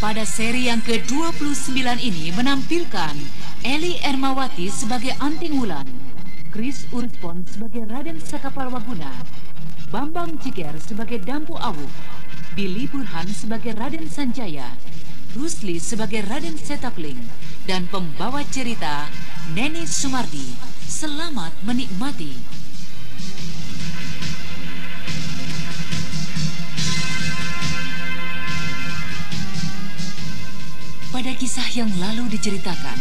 Pada seri yang ke-29 ini menampilkan Eli Ermawati sebagai Anting Wulan, Chris Urspon sebagai Raden Sakapalwaguna, Bambang Ciger sebagai Dampu Awu, Billy Burhan sebagai Raden Sanjaya, Rusli sebagai Raden Setapling, dan pembawa cerita Neni Sumardi. Selamat menikmati. Kisah yang lalu diceritakan,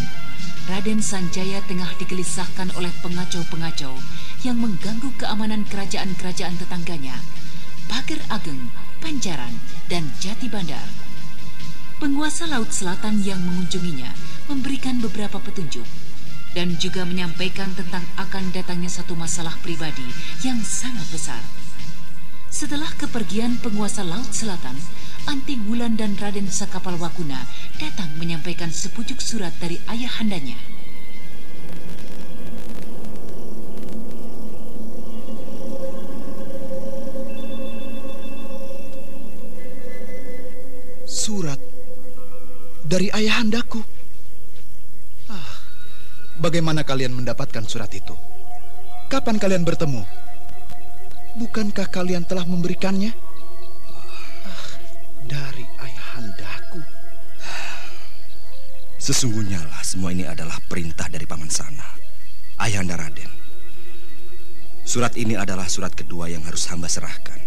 Raden Sanjaya tengah digelisahkan oleh pengacau-pengacau yang mengganggu keamanan kerajaan-kerajaan tetangganya, Pager Ageng, Panjaran, dan Jati Bandar. Penguasa Laut Selatan yang mengunjunginya memberikan beberapa petunjuk dan juga menyampaikan tentang akan datangnya satu masalah pribadi yang sangat besar. Setelah kepergian penguasa Laut Selatan, Anting Wulan dan Raden Sakapal Wakuna datang menyampaikan sepucuk surat dari ayahandanya. Surat dari ayahandaku. Ah, bagaimana kalian mendapatkan surat itu? Kapan kalian bertemu? Bukankah kalian telah memberikannya? Dari ayahandaku. Sesungguhnya lah semua ini adalah perintah dari Paman Sana, Ayahanda Raden. Surat ini adalah surat kedua yang harus hamba serahkan.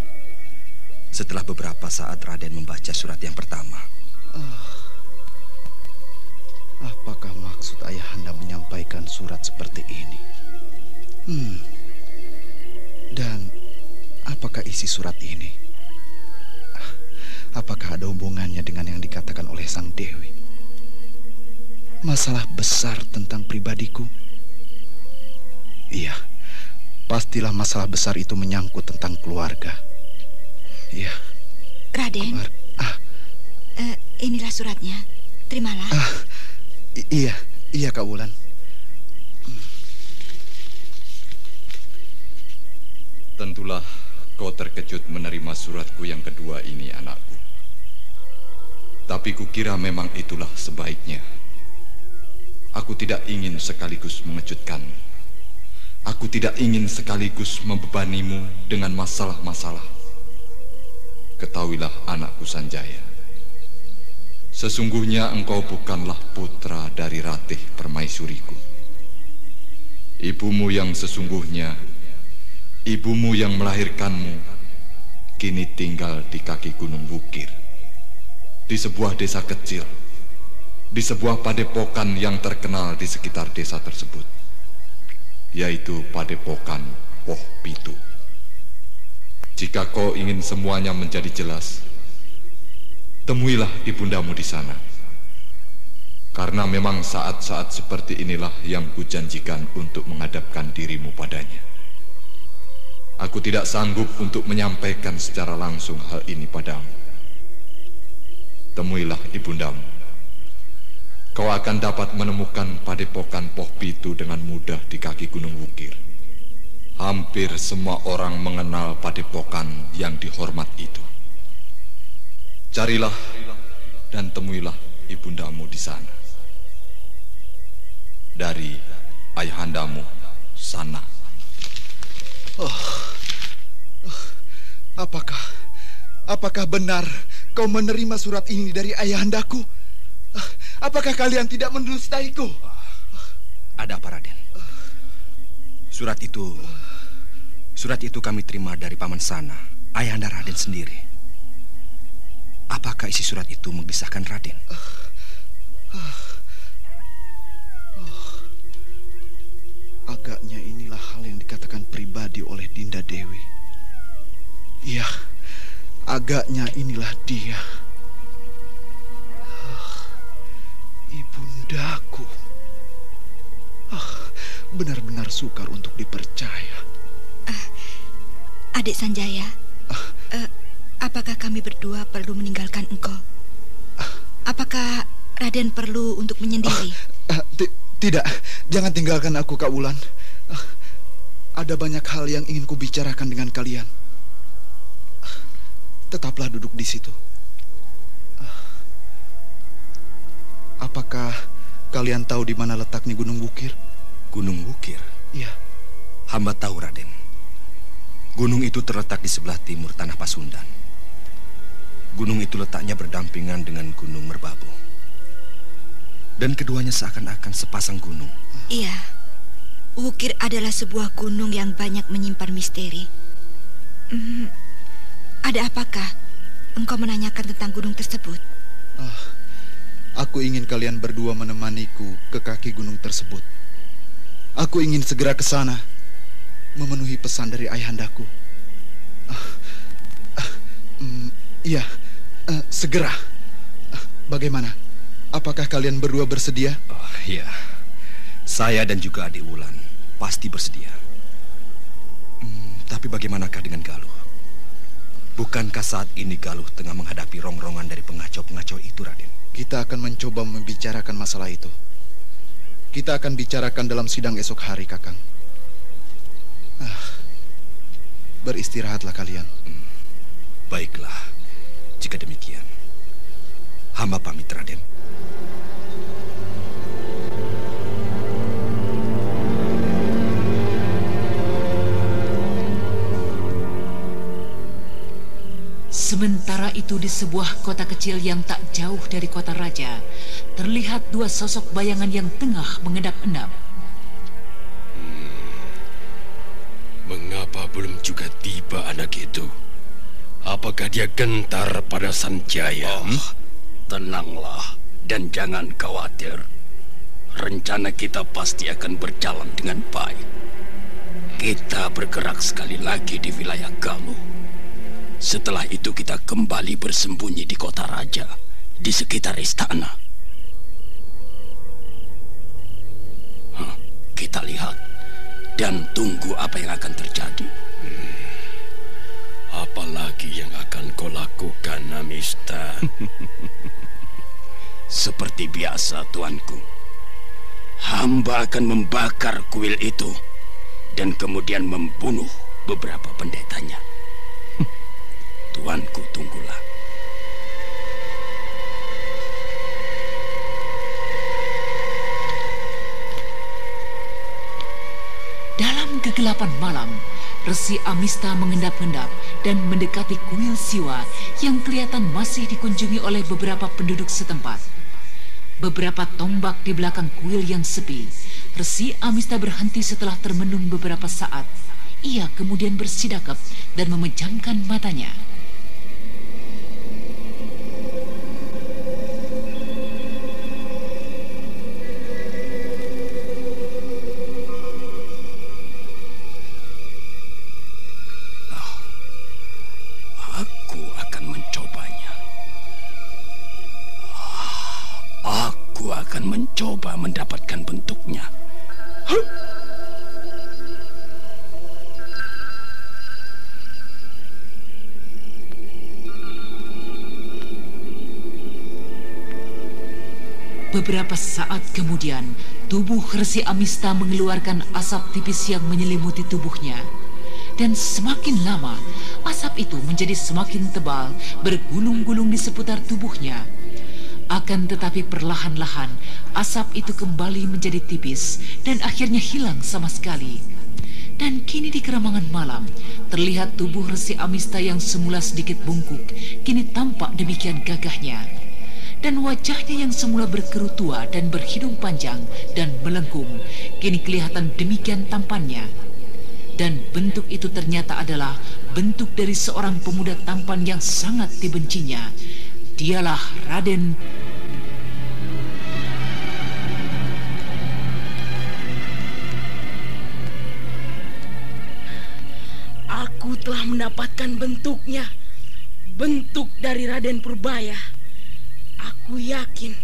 Setelah beberapa saat Raden membaca surat yang pertama. Ah, apakah maksud ayahanda menyampaikan surat seperti ini? Hmm. Dan apakah isi surat ini? Ah, Apakah ada hubungannya dengan yang dikatakan oleh Sang Dewi? Masalah besar tentang pribadiku? Iya, pastilah masalah besar itu menyangkut tentang keluarga. Iya, Raden, keluar- ah, eh, inilah suratnya. Terimalah. ah, iya, iya Kak Wulan. Tentulah kau terkejut menerima suratku yang kedua ini, anakku. Tapi kukira memang itulah sebaiknya. Aku tidak ingin sekaligus mengejutkanmu. Aku tidak ingin sekaligus membebanimu dengan masalah-masalah. Ketahuilah anakku Sanjaya. Sesungguhnya engkau bukanlah putra dari Ratih Permaisuriku. Ibumu yang sesungguhnya Ibumu yang melahirkanmu kini tinggal di kaki Gunung Wukir. Di sebuah desa kecil, di sebuah padepokan yang terkenal di sekitar desa tersebut, yaitu padepokan Poh Pitu. Jika kau ingin semuanya menjadi jelas, temuilah ibundamu di sana. Karena memang saat-saat seperti inilah yang kujanjikan untuk menghadapkan dirimu padanya. Aku tidak sanggup untuk menyampaikan secara langsung hal ini padamu. Temuilah ibundamu. Kau akan dapat menemukan padepokan Poh Pitu dengan mudah di kaki Gunung Wukir. Hampir semua orang mengenal padepokan yang dihormat itu. Carilah dan temuilah ibundamu di sana. Dari ayahandamu, Sana. Apakah apakah benar kau menerima surat ini dari ayahandaku? Ah, Apakah kalian tidak mendustaiku? Ada apa Raden? Surat itu Surat itu kami terima dari Paman Sana, Ayahanda Raden sendiri. Apakah isi surat itu mengisahkan Raden? Agaknya inilah hal yang dikatakan pribadi oleh Dinda Dewi. Iya, agaknya inilah dia. Ah, ibundaku. Ah, benar-benar sukar untuk dipercaya. Uh, adik Sanjaya, uh, uh, apakah kami berdua perlu meninggalkan engkau? Apakah Raden perlu untuk menyendiri? Uh, uh, tidak, jangan tinggalkan aku, Kak Wulan. Uh, ada banyak hal yang ingin kubicarakan dengan kalian. Tetaplah duduk di situ. Apakah kalian tahu di mana letaknya Gunung Bukir? Gunung Bukir? Iya. Hamba tahu, Raden. Gunung itu terletak di sebelah timur tanah Pasundan. Gunung itu letaknya berdampingan dengan Gunung Merbabu. Dan keduanya seakan-akan sepasang gunung. Iya. Bukir adalah sebuah gunung yang banyak menyimpan misteri. Hmm, ada apakah engkau menanyakan tentang gunung tersebut? Ah, aku ingin kalian berdua menemaniku ke kaki gunung tersebut. Aku ingin segera ke sana, memenuhi pesan dari ayahandaku. Ah, ah, mm, iya, uh, segera. Uh, bagaimana? Apakah kalian berdua bersedia? Oh, iya. Saya dan juga adik Wulan pasti bersedia. Hmm, tapi bagaimanakah dengan Galuh? Bukankah saat ini Galuh tengah menghadapi rongrongan dari pengacau-pengacau itu, Raden? Kita akan mencoba membicarakan masalah itu. Kita akan bicarakan dalam sidang esok hari, Kakang. Ah, beristirahatlah kalian. Hmm, baiklah, jika demikian. Hamba pamit, Raden. Itu di sebuah kota kecil yang tak jauh dari kota raja, terlihat dua sosok bayangan yang tengah mengendap-endap. Hmm, mengapa belum juga tiba anak itu? Apakah dia gentar pada Sanjaya? Oh, hmm? Tenanglah dan jangan khawatir. Rencana kita pasti akan berjalan dengan baik. Kita bergerak sekali lagi di wilayah Galuh. Setelah itu kita kembali bersembunyi di kota raja, di sekitar istana. Huh, kita lihat dan tunggu apa yang akan terjadi. Hmm. Apalagi yang akan kau lakukan, Namista? Seperti biasa, tuanku. Hamba akan membakar kuil itu dan kemudian membunuh beberapa pendetanya. Resi Amista mengendap-endap dan mendekati kuil Siwa yang kelihatan masih dikunjungi oleh beberapa penduduk setempat. Beberapa tombak di belakang kuil yang sepi, Resi Amista berhenti setelah termenung beberapa saat. Ia kemudian bersidakap dan memejamkan matanya. Beberapa saat kemudian, tubuh Resi Amista mengeluarkan asap tipis yang menyelimuti tubuhnya. Dan semakin lama, asap itu menjadi semakin tebal, bergulung-gulung di seputar tubuhnya. Akan tetapi perlahan-lahan asap itu kembali menjadi tipis dan akhirnya hilang sama sekali. Dan kini di keramangan malam, terlihat tubuh Resi Amista yang semula sedikit bungkuk, kini tampak demikian gagahnya. Dan wajahnya yang semula berkerut tua dan berhidung panjang dan melengkung, kini kelihatan demikian tampannya. Dan bentuk itu ternyata adalah bentuk dari seorang pemuda tampan yang sangat dibencinya, Dialah Raden Aku telah mendapatkan bentuknya, bentuk dari Raden Purbaya. Aku yakin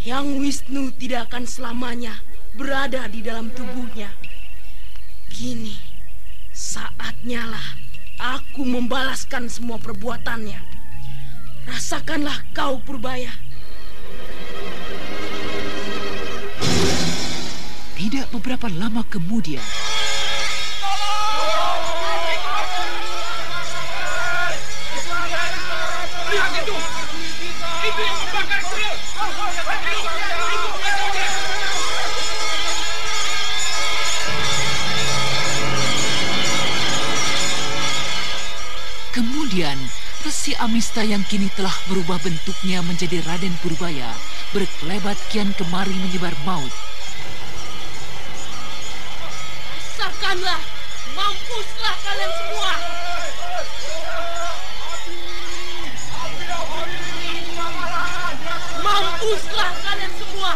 Yang Wisnu tidak akan selamanya berada di dalam tubuhnya. Kini saatnya lah aku membalaskan semua perbuatannya. Rasakanlah kau Purbaya. Tidak beberapa lama kemudian, Kemudian, Resi Amista yang kini telah berubah bentuknya menjadi Raden Purbaya berkelebat kian kemari menyebar maut. Rasakanlah, mampuslah kalian semua. Mampuslah kalian semua.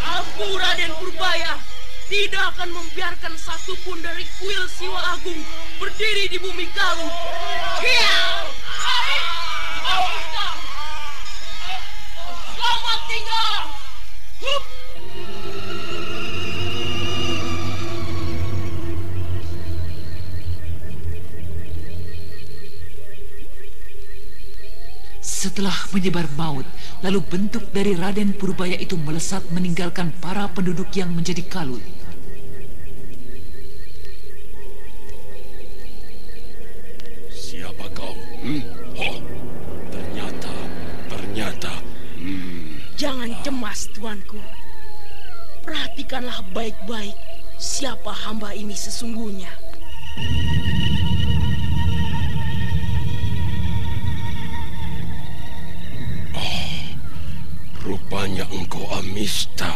Aku Raden Purbaya tidak akan membiarkan satupun dari kuil Siwa Agung berdiri di bumi Galuh. Selamat tinggal. Hup. Setelah menyebar maut, lalu bentuk dari Raden Purbaya itu melesat meninggalkan para penduduk yang menjadi kalut. Siapa kau? Hmm? Oh, ternyata, ternyata. Hmm. Jangan cemas, tuanku. Perhatikanlah baik-baik siapa hamba ini sesungguhnya. Rupanya engkau Amista.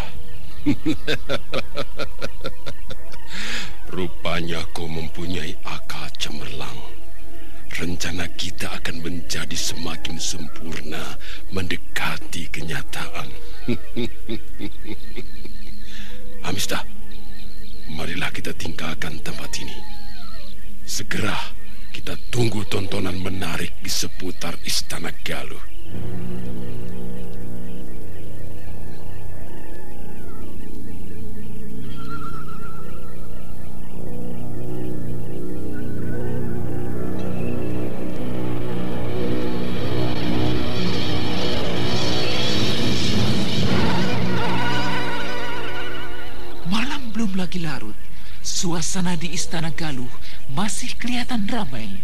Rupanya kau mempunyai akal cemerlang. Rencana kita akan menjadi semakin sempurna mendekati kenyataan. Amista, marilah kita tinggalkan tempat ini. Segera kita tunggu tontonan menarik di seputar Istana Galuh. Suasana di Istana Galuh masih kelihatan ramai.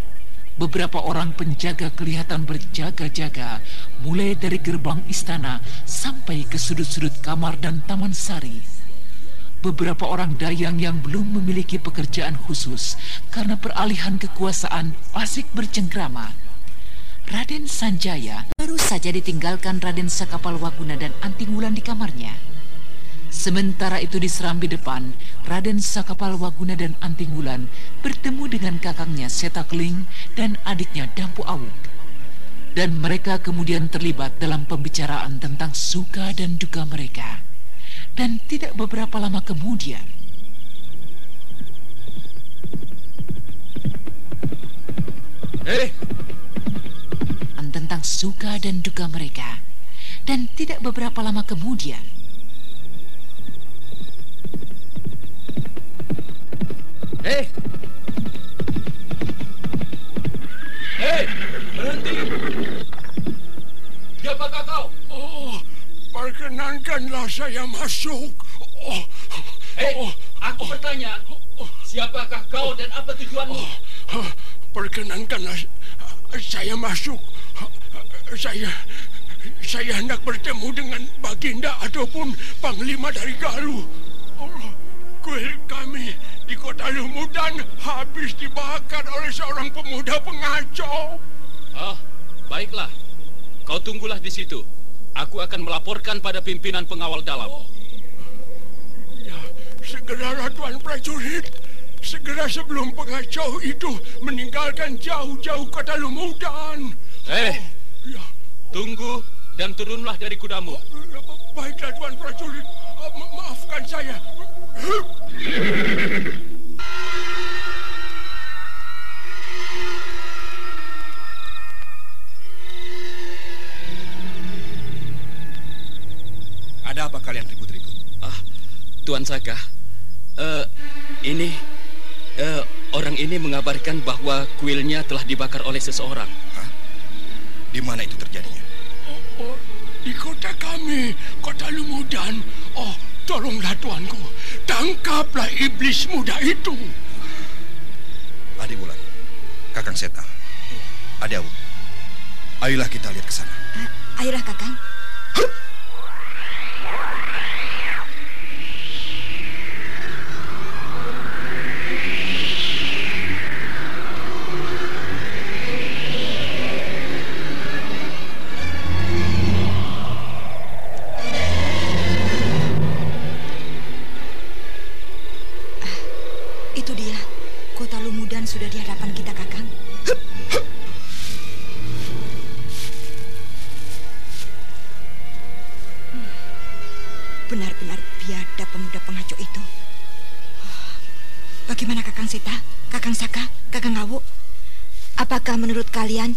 Beberapa orang penjaga kelihatan berjaga-jaga, mulai dari gerbang istana sampai ke sudut-sudut kamar dan taman sari. Beberapa orang dayang yang belum memiliki pekerjaan khusus karena peralihan kekuasaan asik bercengkrama. Raden Sanjaya baru saja ditinggalkan Raden Sakapal Wakuna dan Antingwulan di kamarnya. Sementara itu di serambi depan, Raden Sakapal Waguna dan Antingwulan bertemu dengan kakangnya Setakling dan adiknya Dampu Awuk. Dan mereka kemudian terlibat dalam pembicaraan tentang suka dan duka mereka. Dan tidak beberapa lama kemudian, Eh, tentang suka dan duka mereka. Dan tidak beberapa lama kemudian, eh. Eh, berhenti. Siapakah kau? Oh, perkenankanlah saya masuk. Oh, Eh, aku bertanya, siapakah kau dan apa tujuanmu? oh, perkenankanlah saya masuk. Saya saya hendak bertemu dengan baginda ataupun panglima dari Galuh. Oh, kuil kami di kota Lumudan habis dibakar oleh seorang pemuda pengacau. Ah, baiklah. Kau tunggulah di situ. Aku akan melaporkan pada pimpinan pengawal dalam. Ya, segeralah tuan prajurit. Segera sebelum pengacau itu meninggalkan jauh-jauh kota Lumudan. Eh, Ya, tunggu dan turunlah dari kudamu. baiklah tuan prajurit. Ma- maafkan saya. Tuan Saka, uh, ini uh, orang ini mengabarkan bahwa kuilnya telah dibakar oleh seseorang. Hah? Di mana itu terjadinya? Oh, oh, di kota kami, kota Lumudan. Oh, tolonglah tuanku, tangkaplah iblis muda itu. Adi Wulan, Kakang Seta, Adi Awu, ayolah kita lihat ke sana. Ayolah Kakang. Menurut kalian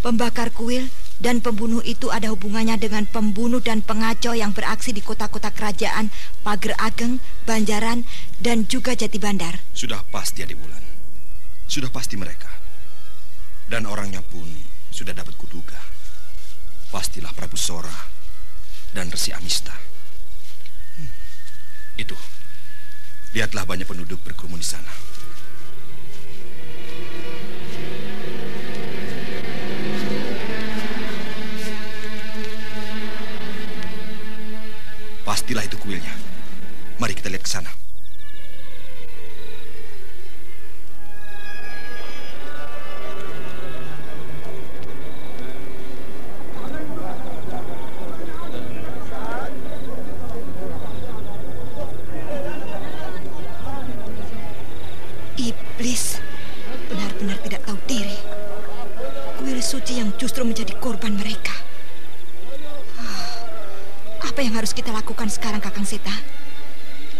pembakar kuil dan pembunuh itu ada hubungannya dengan pembunuh dan pengacau yang beraksi di kota-kota kerajaan Pager Ageng, Banjaran, dan juga Jati Bandar? Sudah pasti, Adik Bulan. Sudah pasti mereka. Dan orangnya pun sudah dapat kuduga. Pastilah Prabu Sora dan Resi Amista. Hmm. Itu. Lihatlah banyak penduduk berkerumun di sana. Pastilah itu kuilnya. Mari kita lihat ke sana. Harus kita lakukan sekarang, Kakang Seta?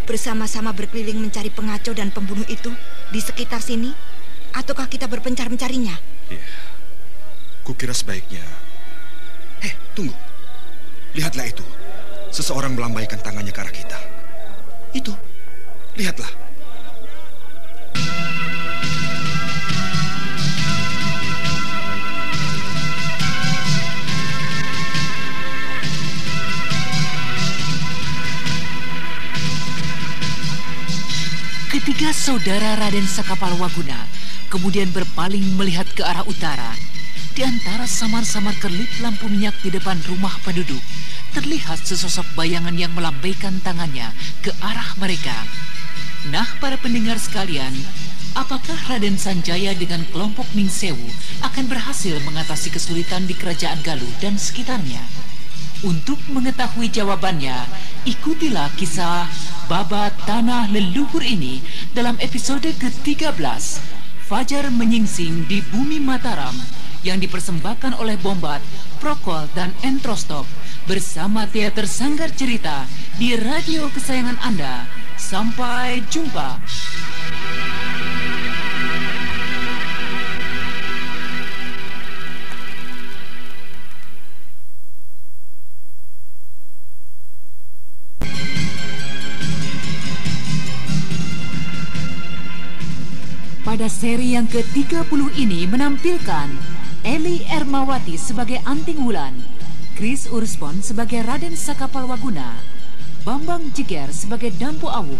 Bersama-sama berkeliling mencari pengacau dan pembunuh itu di sekitar sini? Ataukah kita berpencar mencarinya? Iya, kukira sebaiknya... Eh, tunggu. Lihatlah itu. Seseorang melambaikan tangannya ke arah kita. Itu. Lihatlah. Ketiga saudara Raden Sakapal Waguna kemudian berpaling melihat ke arah utara. Di antara samar-samar kerlip lampu minyak di depan rumah penduduk, terlihat sesosok bayangan yang melambaikan tangannya ke arah mereka. Nah, para pendengar sekalian, apakah Raden Sanjaya dengan kelompok Ningsewu akan berhasil mengatasi kesulitan di kerajaan Galuh dan sekitarnya? Untuk mengetahui jawabannya, ikutilah kisah babat tanah leluhur ini dalam episode ke-13 Fajar Menyingsing di Bumi Mataram yang dipersembahkan oleh Bombat, Prokol, dan Entrostop bersama Teater Sanggar Cerita di radio kesayangan Anda. Sampai jumpa. Pada seri yang ke-30 ini menampilkan Eli Ermawati sebagai Anting Wulan, Chris Urspon sebagai Raden Sakapal Waguna, Bambang Jiger sebagai Dampu Awu,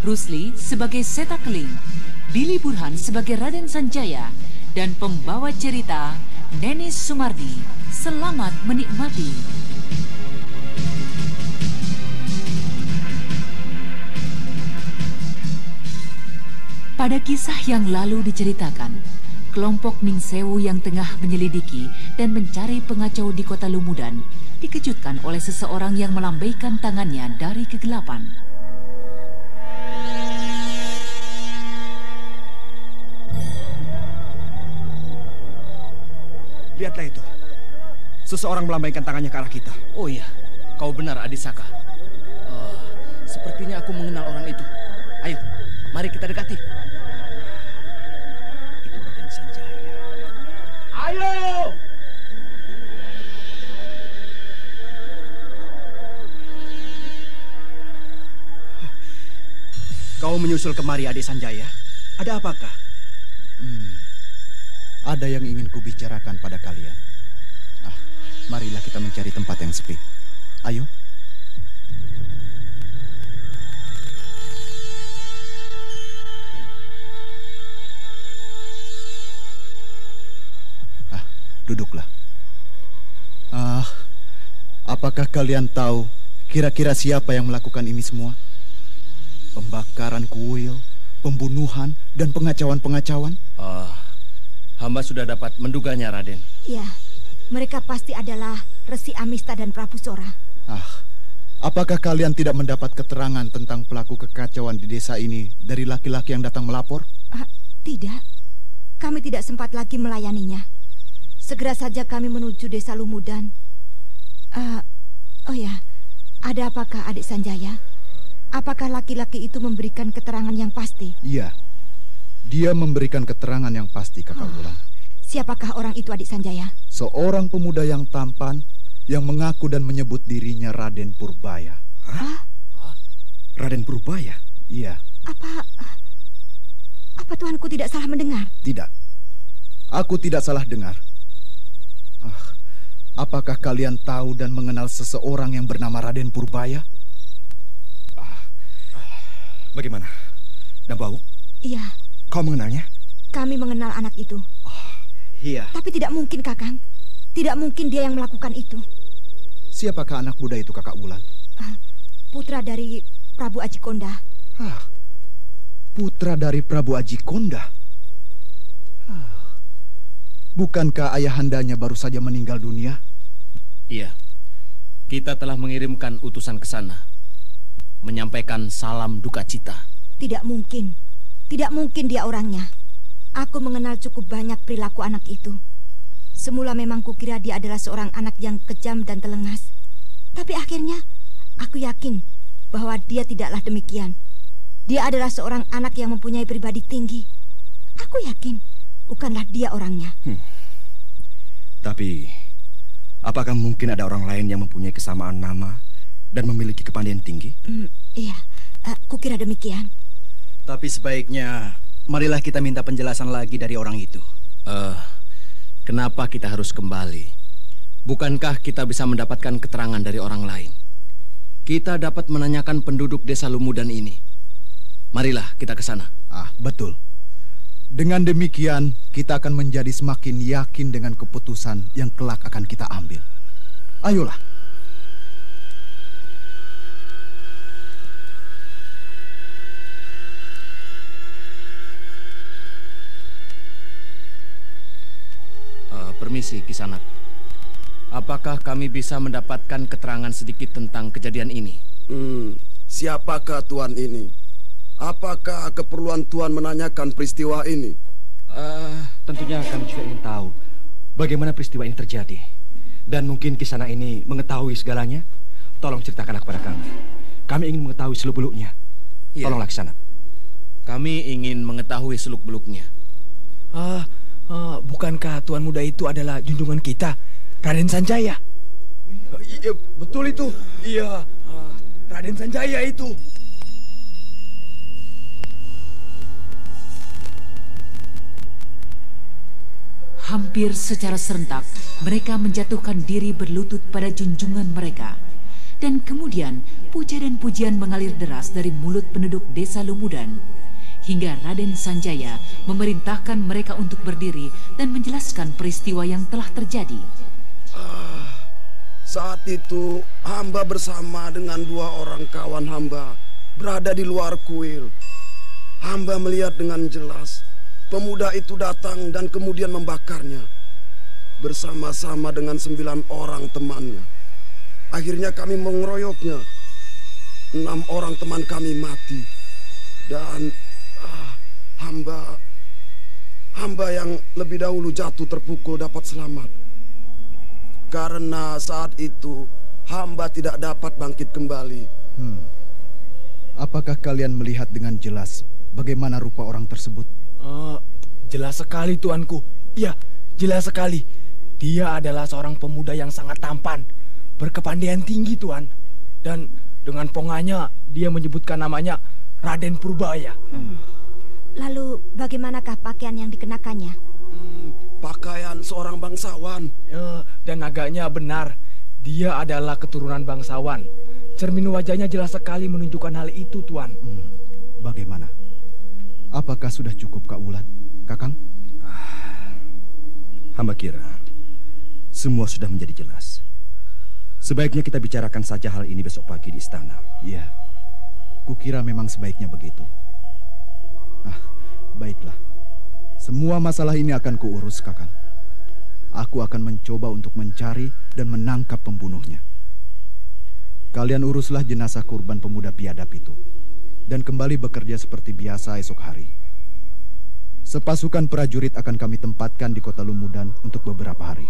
Rusli sebagai Seta Keling, Billy Burhan sebagai Raden Sanjaya, dan pembawa cerita Nenis Sumardi. Selamat menikmati. Pada kisah yang lalu diceritakan, kelompok Ningsewu yang tengah menyelidiki dan mencari pengacau di kota Lumudan dikejutkan oleh seseorang yang melambaikan tangannya dari kegelapan. Lihatlah itu. Seseorang melambaikan tangannya ke arah kita. Oh iya, kau benar Adisaka. Uh, sepertinya aku mengenal orang itu. Ayo, mari kita dekati. Ayo! Kau menyusul kemari, adik Sanjaya. Ada apakah? Hmm, ada yang ingin kubicarakan pada kalian. Ah, marilah kita mencari tempat yang sepi. Ayo. Duduklah. Ah, apakah kalian tahu kira-kira siapa yang melakukan ini semua? Pembakaran kuil, pembunuhan, dan pengacauan-pengacauan? Oh, hamba sudah dapat menduganya, Raden. Ya, mereka pasti adalah Resi Amista dan Prabu Sora. Ah, apakah kalian tidak mendapat keterangan tentang pelaku kekacauan di desa ini dari laki-laki yang datang melapor? Ah, tidak. Kami tidak sempat lagi melayaninya. Segera saja kami menuju desa Lumudan. Uh, oh ya, ada apakah adik Sanjaya? Apakah laki-laki itu memberikan keterangan yang pasti? Iya, dia memberikan keterangan yang pasti, Kakak oh, Wulan. Siapakah orang itu, adik Sanjaya? Seorang pemuda yang tampan yang mengaku dan menyebut dirinya Raden Purbaya. Hah? Raden Purbaya? Iya. Apa apa tuanku tidak salah mendengar? Tidak. Aku tidak salah dengar. Ah, apakah kalian tahu dan mengenal seseorang yang bernama Raden Purbaya? Bagaimana? Dambau? Iya. Kau mengenalnya? Kami mengenal anak itu. Oh, iya. Tapi tidak mungkin, Kakang. Tidak mungkin dia yang melakukan itu. Siapakah anak muda itu, Kakak Wulan? Uh, putra dari Prabu Ajikonda. Hah. Putra dari Prabu Ajikonda? Hah. Bukankah ayahandanya baru saja meninggal dunia? Iya. Kita telah mengirimkan utusan ke sana menyampaikan salam duka cita. Tidak mungkin. Tidak mungkin dia orangnya. Aku mengenal cukup banyak perilaku anak itu. Semula memang kukira dia adalah seorang anak yang kejam dan telengas. Tapi akhirnya aku yakin bahwa dia tidaklah demikian. Dia adalah seorang anak yang mempunyai pribadi tinggi. Aku yakin bukanlah dia orangnya. Hmm. Tapi apakah mungkin ada orang lain yang mempunyai kesamaan nama dan memiliki kepandaian tinggi? Mm, iya, uh, kukira demikian. Tapi sebaiknya marilah kita minta penjelasan lagi dari orang itu. Uh, kenapa kita harus kembali? Bukankah kita bisa mendapatkan keterangan dari orang lain? Kita dapat menanyakan penduduk desa Lumudan ini. Marilah kita ke sana. Ah, betul. Dengan demikian, kita akan menjadi semakin yakin dengan keputusan yang kelak akan kita ambil. Ayolah. Permisi, Kisanak. Apakah kami bisa mendapatkan keterangan sedikit tentang kejadian ini? Hmm, siapakah Tuan ini? Apakah keperluan Tuan menanyakan peristiwa ini? Uh, tentunya kami juga ingin tahu bagaimana peristiwa ini terjadi. Dan mungkin Kisana ini mengetahui segalanya. Tolong ceritakanlah kepada kami. Kami ingin mengetahui seluk-beluknya. Ya. Tolonglah Kisana. Kami ingin mengetahui seluk-beluknya. Ah, uh, Uh, bukankah tuan muda itu adalah junjungan kita, Raden Sanjaya? Uh, iya, betul itu. Iya, uh, Raden Sanjaya itu. Hampir secara serentak, mereka menjatuhkan diri berlutut pada junjungan mereka. Dan kemudian, puja dan pujian mengalir deras dari mulut penduduk desa Lumudan hingga Raden Sanjaya memerintahkan mereka untuk berdiri dan menjelaskan peristiwa yang telah terjadi. Uh, saat itu hamba bersama dengan dua orang kawan hamba berada di luar kuil. Hamba melihat dengan jelas pemuda itu datang dan kemudian membakarnya bersama-sama dengan sembilan orang temannya. Akhirnya kami mengeroyoknya. Enam orang teman kami mati dan hamba hamba yang lebih dahulu jatuh terpukul dapat selamat. Karena saat itu hamba tidak dapat bangkit kembali. Hmm. Apakah kalian melihat dengan jelas bagaimana rupa orang tersebut? Uh, jelas sekali tuanku. Iya, jelas sekali. Dia adalah seorang pemuda yang sangat tampan, berkepandaian tinggi tuan. Dan dengan ponganya dia menyebutkan namanya Raden Purbaya. Hmm. Lalu bagaimanakah pakaian yang dikenakannya? Hmm, pakaian seorang bangsawan. Ya, dan agaknya benar. Dia adalah keturunan bangsawan. Cermin wajahnya jelas sekali menunjukkan hal itu, Tuan. Hmm, bagaimana? Apakah sudah cukup Kak Wulan, Kakang? Hamba kira semua sudah menjadi jelas. Sebaiknya kita bicarakan saja hal ini besok pagi di istana. Iya, kukira memang sebaiknya begitu. Ah, baiklah. Semua masalah ini akan kuurus, Kakang. Aku akan mencoba untuk mencari dan menangkap pembunuhnya. Kalian uruslah jenazah kurban pemuda biadab itu dan kembali bekerja seperti biasa esok hari. Sepasukan prajurit akan kami tempatkan di kota Lumudan untuk beberapa hari.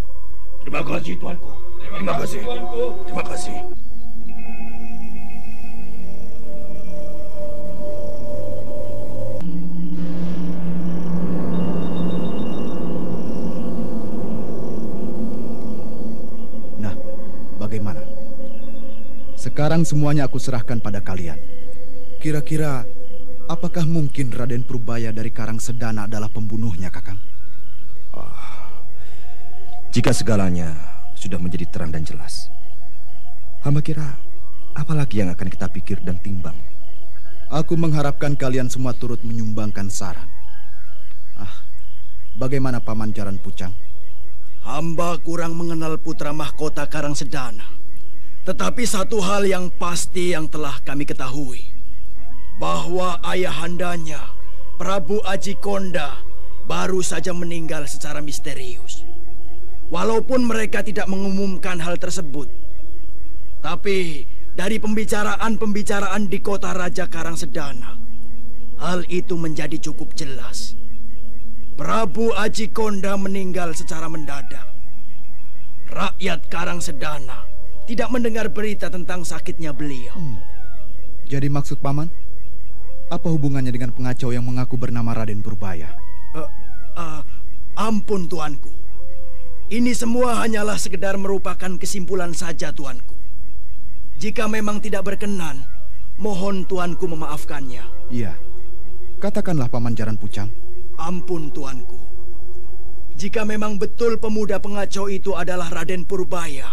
Terima kasih, Tuanku. Terima, kasih. Tuanku. Terima kasih. Nah, bagaimana? Sekarang semuanya aku serahkan pada kalian. Kira-kira Apakah mungkin Raden Purbaya dari Karang Sedana adalah pembunuhnya, Kakang? Oh, jika segalanya sudah menjadi terang dan jelas, hamba kira apalagi yang akan kita pikir dan timbang? Aku mengharapkan kalian semua turut menyumbangkan saran. Ah, bagaimana Paman Jaran Pucang? Hamba kurang mengenal putra mahkota Karang Sedana. Tetapi satu hal yang pasti yang telah kami ketahui bahwa ayahandanya, Prabu Aji Konda, baru saja meninggal secara misterius. Walaupun mereka tidak mengumumkan hal tersebut, tapi dari pembicaraan-pembicaraan di kota Raja Karang Sedana, hal itu menjadi cukup jelas. Prabu Aji Konda meninggal secara mendadak. Rakyat Karang Sedana tidak mendengar berita tentang sakitnya beliau. Hmm. Jadi maksud paman, apa hubungannya dengan pengacau yang mengaku bernama Raden Purbaya? Uh, uh, ampun tuanku. Ini semua hanyalah sekedar merupakan kesimpulan saja tuanku. Jika memang tidak berkenan, mohon tuanku memaafkannya. Iya. Katakanlah Paman Jaran Pucang. Ampun tuanku. Jika memang betul pemuda pengacau itu adalah Raden Purbaya,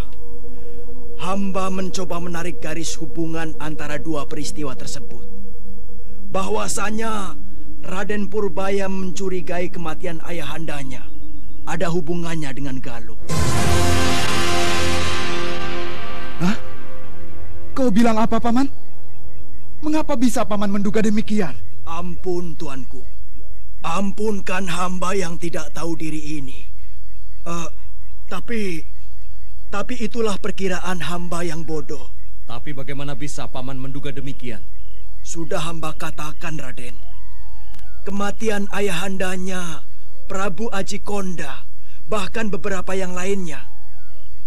hamba mencoba menarik garis hubungan antara dua peristiwa tersebut bahwasanya Raden Purbaya mencurigai kematian ayahandanya ada hubungannya dengan Galuh. Hah? Kau bilang apa, Paman? Mengapa bisa Paman menduga demikian? Ampun, Tuanku. Ampunkan hamba yang tidak tahu diri ini. Uh, tapi, tapi itulah perkiraan hamba yang bodoh. Tapi bagaimana bisa Paman menduga demikian? Sudah hamba katakan, Raden. Kematian ayahandanya, Prabu Aji Konda, bahkan beberapa yang lainnya.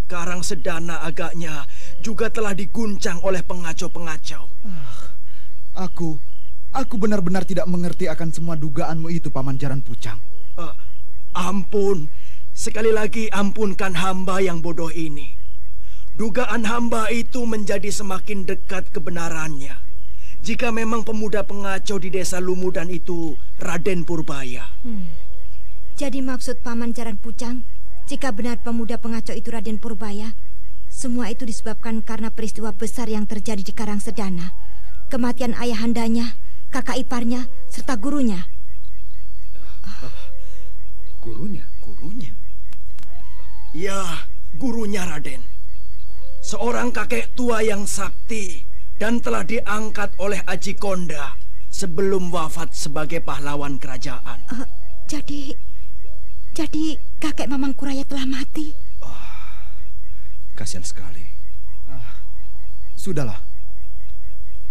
Karang Sedana agaknya juga telah diguncang oleh pengacau-pengacau. Ah, aku, aku benar-benar tidak mengerti akan semua dugaanmu itu, Paman Jaran Pucang. Uh, ampun, sekali lagi ampunkan hamba yang bodoh ini. Dugaan hamba itu menjadi semakin dekat kebenarannya jika memang pemuda pengacau di desa Lumudan itu Raden Purbaya. Hmm. Jadi maksud Paman Jaran Pucang, jika benar pemuda pengacau itu Raden Purbaya, semua itu disebabkan karena peristiwa besar yang terjadi di Karang Sedana, kematian ayahandanya, kakak iparnya, serta gurunya. Uh, gurunya? Gurunya? Ya, gurunya Raden. Seorang kakek tua yang sakti dan telah diangkat oleh Aji Konda sebelum wafat sebagai pahlawan kerajaan. Uh, jadi, jadi kakek Mamang Kuraya telah mati? Oh, kasihan sekali. Ah, sudahlah.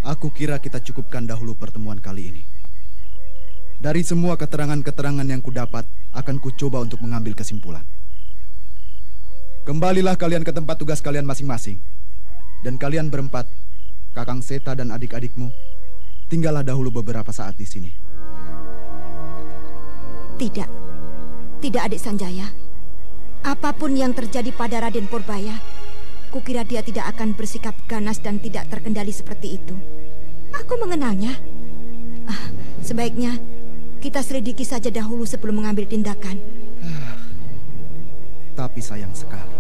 Aku kira kita cukupkan dahulu pertemuan kali ini. Dari semua keterangan-keterangan yang kudapat, akan kucoba untuk mengambil kesimpulan. Kembalilah kalian ke tempat tugas kalian masing-masing. Dan kalian berempat Kakang Seta dan adik-adikmu, tinggallah dahulu beberapa saat di sini. Tidak, tidak adik Sanjaya. Apa pun yang terjadi pada Raden Purbaya, kukira dia tidak akan bersikap ganas dan tidak terkendali seperti itu. Aku mengenalnya. Ah, sebaiknya kita selidiki saja dahulu sebelum mengambil tindakan. Tapi sayang sekali.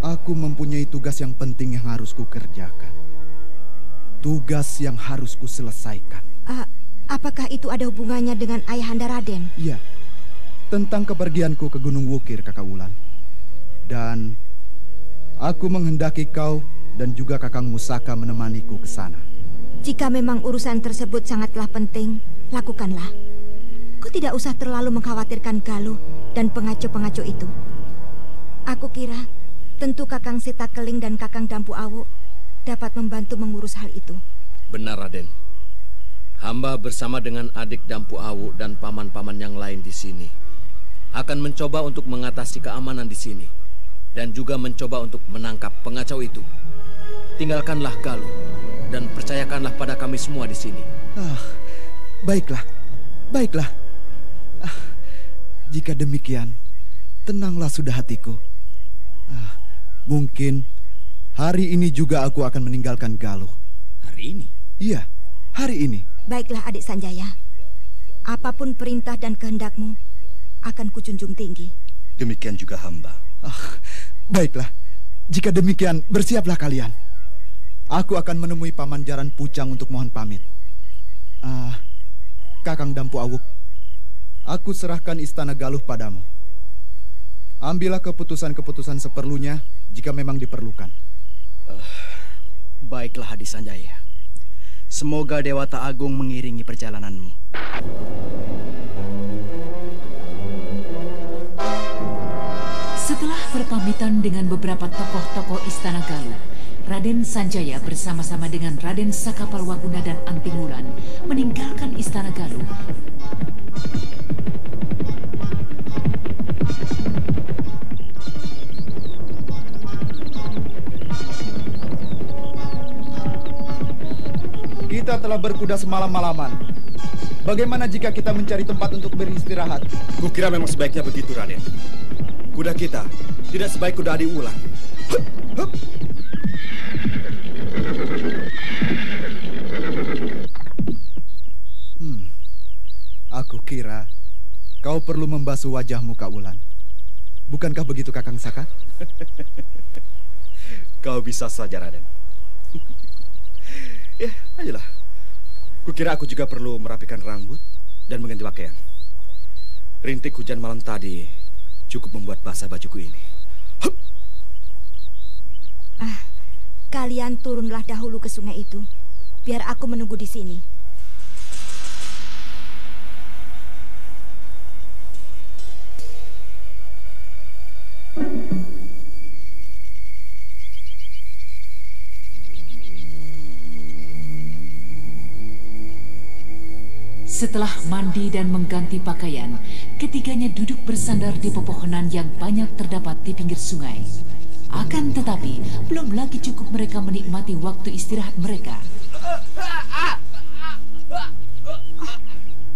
Aku mempunyai tugas yang penting yang harus kukerjakan. Tugas yang harus kuselesaikan. Uh, apakah itu ada hubungannya dengan ayahanda Raden? Iya. Tentang kepergianku ke Gunung Wukir, Kakak Wulan. Dan aku menghendaki kau dan juga Kakang Musaka menemaniku ke sana. Jika memang urusan tersebut sangatlah penting, lakukanlah. Kau tidak usah terlalu mengkhawatirkan Galuh dan pengaco-pengaco itu. Aku kira tentu Kakang Seta Keling dan Kakang Dampu Awu dapat membantu mengurus hal itu. Benar, Raden. Hamba bersama dengan adik Dampu Awu dan paman-paman yang lain di sini akan mencoba untuk mengatasi keamanan di sini dan juga mencoba untuk menangkap pengacau itu. Tinggalkanlah Galuh dan percayakanlah pada kami semua di sini. Ah, baiklah, baiklah. Ah, jika demikian, tenanglah sudah hatiku. Ah, mungkin hari ini juga aku akan meninggalkan Galuh. Hari ini? Iya, hari ini. Baiklah adik Sanjaya. Apa pun perintah dan kehendakmu akan kucunjung tinggi. Demikian juga hamba. Ah, baiklah, jika demikian bersiaplah kalian. Aku akan menemui Paman Jaran Pucang untuk mohon pamit. Ah, Kakang Dampu Awuk, aku serahkan istana Galuh padamu. Ambillah keputusan-keputusan seperlunya jika memang diperlukan. Uh, baiklah Hadi Sanjaya. Semoga Dewata Agung mengiringi perjalananmu. Setelah berpamitan dengan beberapa tokoh-tokoh Istana Galuh, Raden Sanjaya bersama-sama dengan Raden Sakapalwaguna dan Antingulan meninggalkan Istana Galuh. Kita telah berkuda semalam-malaman. Bagaimana jika kita mencari tempat untuk beristirahat? Kukira memang sebaiknya begitu, Raden. Kuda kita tidak sebaik kuda Adi Ulang. Hup, hup. Hmm, aku kira kau perlu membasuh wajahmu, Kak Wulan. Bukankah begitu, Kakang Saka? kau bisa saja, Raden. ya, ayolah. Kukira aku juga perlu merapikan rambut dan mengganti pakaian. Rintik hujan malam tadi cukup membuat basah bajuku ini. Ah, kalian turunlah dahulu ke sungai itu. Biar aku menunggu di sini. Setelah mandi dan mengganti pakaian, ketiganya duduk bersandar di pepohonan yang banyak terdapat di pinggir sungai. Akan tetapi, belum lagi cukup mereka menikmati waktu istirahat mereka.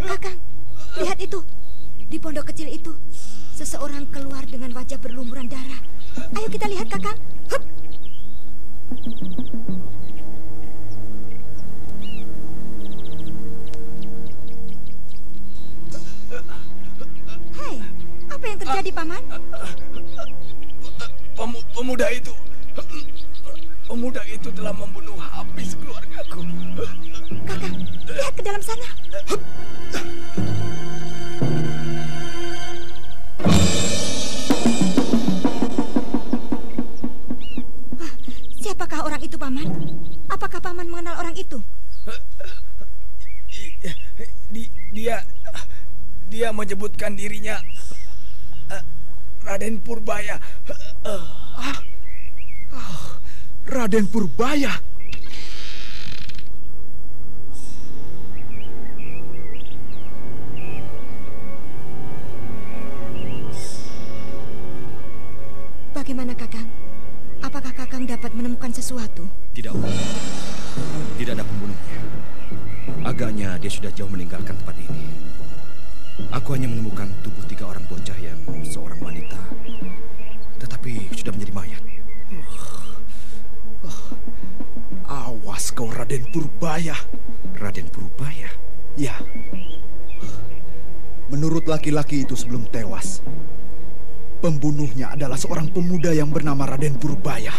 Kakang, lihat itu. Di pondok kecil itu, seseorang keluar dengan wajah berlumuran darah. Ayo kita lihat, Kakang. Hup. Terjadi, Paman? Pemu pemuda itu Pemuda itu telah membunuh habis keluargaku. Kakang, lihat ke dalam sana. siapakah orang itu, Paman? Apakah Paman mengenal orang itu? Di, dia dia menyebutkan dirinya Raden Purbaya. Uh, ah, oh, Raden Purbaya. Bagaimana Kakang? Apakah Kakang dapat menemukan sesuatu? Tidak, Tidak ada pembunuhnya. Agaknya dia sudah jauh meninggalkan tempat ini. Aku hanya menemukan tubuh tiga orang bocah yang seorang Awas kau Raden Purbaya. Raden Purbaya? Ya. Menurut laki-laki itu sebelum tewas, pembunuhnya adalah seorang pemuda yang bernama Raden Purbaya.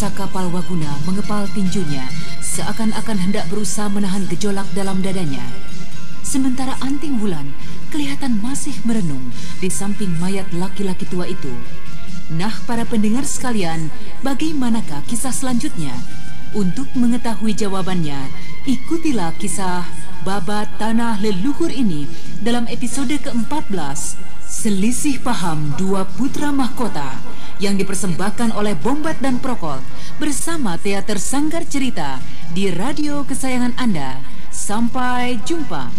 Raden Sakapalwaguna mengepal tinjunya seakan-akan hendak berusaha menahan gejolak dalam dadanya. Sementara Anting Wulan kelihatan masih merenung di samping mayat laki-laki tua itu. Nah, para pendengar sekalian, bagaimanakah kisah selanjutnya? Untuk mengetahui jawabannya, ikutilah kisah Babat Tanah Leluhur ini dalam episode ke-14 Selisih paham dua putra mahkota yang dipersembahkan oleh Bombat dan Prokol bersama Teater Sanggar Cerita di radio kesayangan Anda. Sampai jumpa.